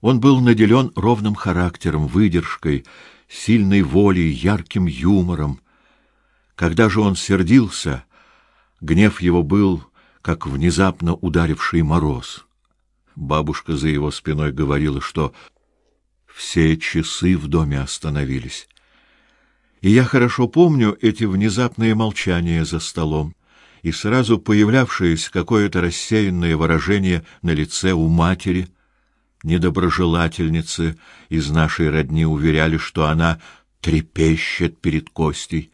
Он был наделен ровным характером, выдержкой, сильной волей, ярким юмором. Когда же он сердился, гнев его был как внезапно ударивший мороз. Бабушка за его спиной говорила, что все часы в доме остановились. И я хорошо помню эти внезапные молчания за столом и сразу появлявшееся какое-то рассеянное выражение на лице у матери. Недоброжелательницы из нашей родни уверяли, что она трепещет перед Костей,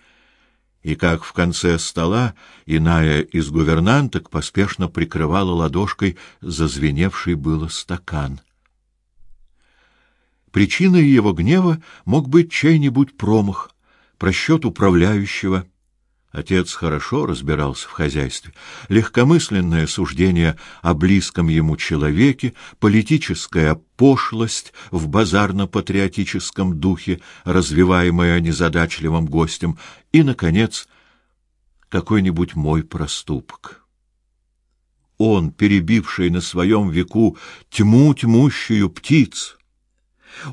и как в конце стола иная из гувернанток поспешно прикрывала ладошкой зазвеневший было стакан. Причиной его гнева мог быть чей-нибудь промах, просчет управляющего. Отец хорошо разбирался в хозяйстве. Легкомысленное суждение о близком ему человеке, политическая пошлость в базарно-патриотическом духе, развиваемая незадачливым гостем, и, наконец, какой-нибудь мой проступок. Он, перебивший на своем веку тьму тьмущую птиц,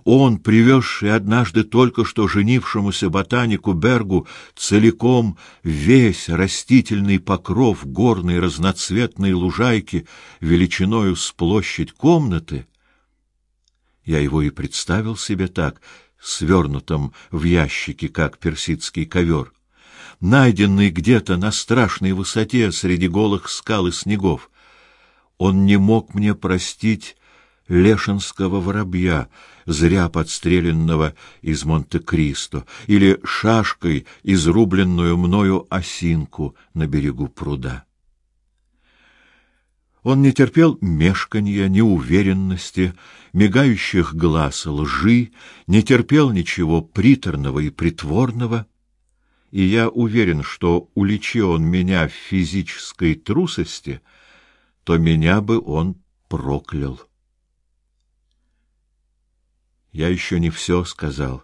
он, привезший однажды только что женившемуся ботанику Бергу целиком весь растительный покров горной разноцветной лужайки величиною с площадь комнаты, я его и представил себе так, свернутым в ящике, как персидский ковер, найденный где-то на страшной высоте среди голых скал и снегов. Он не мог мне простить лешинского воробья, зря подстреленного из Монте-Кристо, или шашкой изрубленную мною осинку на берегу пруда. Он не терпел мешканья, неуверенности, мигающих глаз лжи, не терпел ничего приторного и притворного, и я уверен, что уличи он меня в физической трусости, то меня бы он проклял. Я еще не все сказал.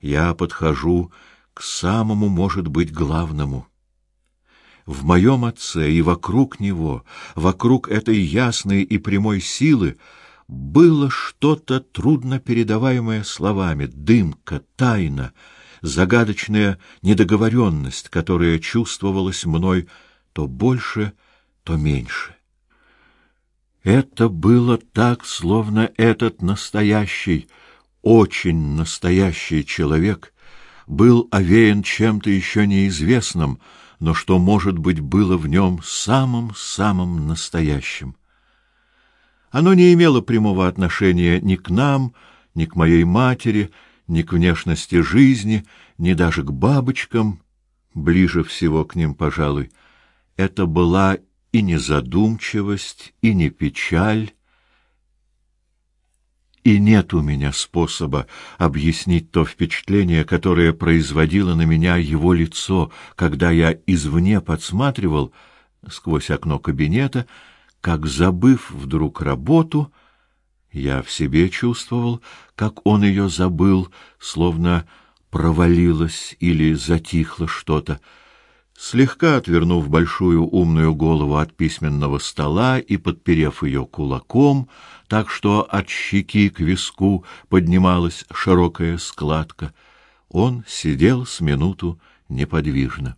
Я подхожу к самому, может быть, главному. В моем отце и вокруг него, вокруг этой ясной и прямой силы, было что-то трудно передаваемое словами, дымка, тайна, загадочная недоговоренность, которая чувствовалась мной то больше, то меньше. Это было так, словно этот настоящий, очень настоящий человек был овеян чем-то еще неизвестным, но что, может быть, было в нем самым-самым настоящим. Оно не имело прямого отношения ни к нам, ни к моей матери, ни к внешности жизни, ни даже к бабочкам, ближе всего к ним, пожалуй. Это была и не задумчивость, и не печаль, и нет у меня способа объяснить то впечатление, которое производило на меня его лицо, когда я извне подсматривал сквозь окно кабинета, как забыв вдруг работу, я в себе чувствовал, как он ее забыл, словно провалилось или затихло что-то. Слегка отвернув большую умную голову от письменного стола и подперев ее кулаком, так что от щеки к виску поднималась широкая складка, он сидел с минуту неподвижно.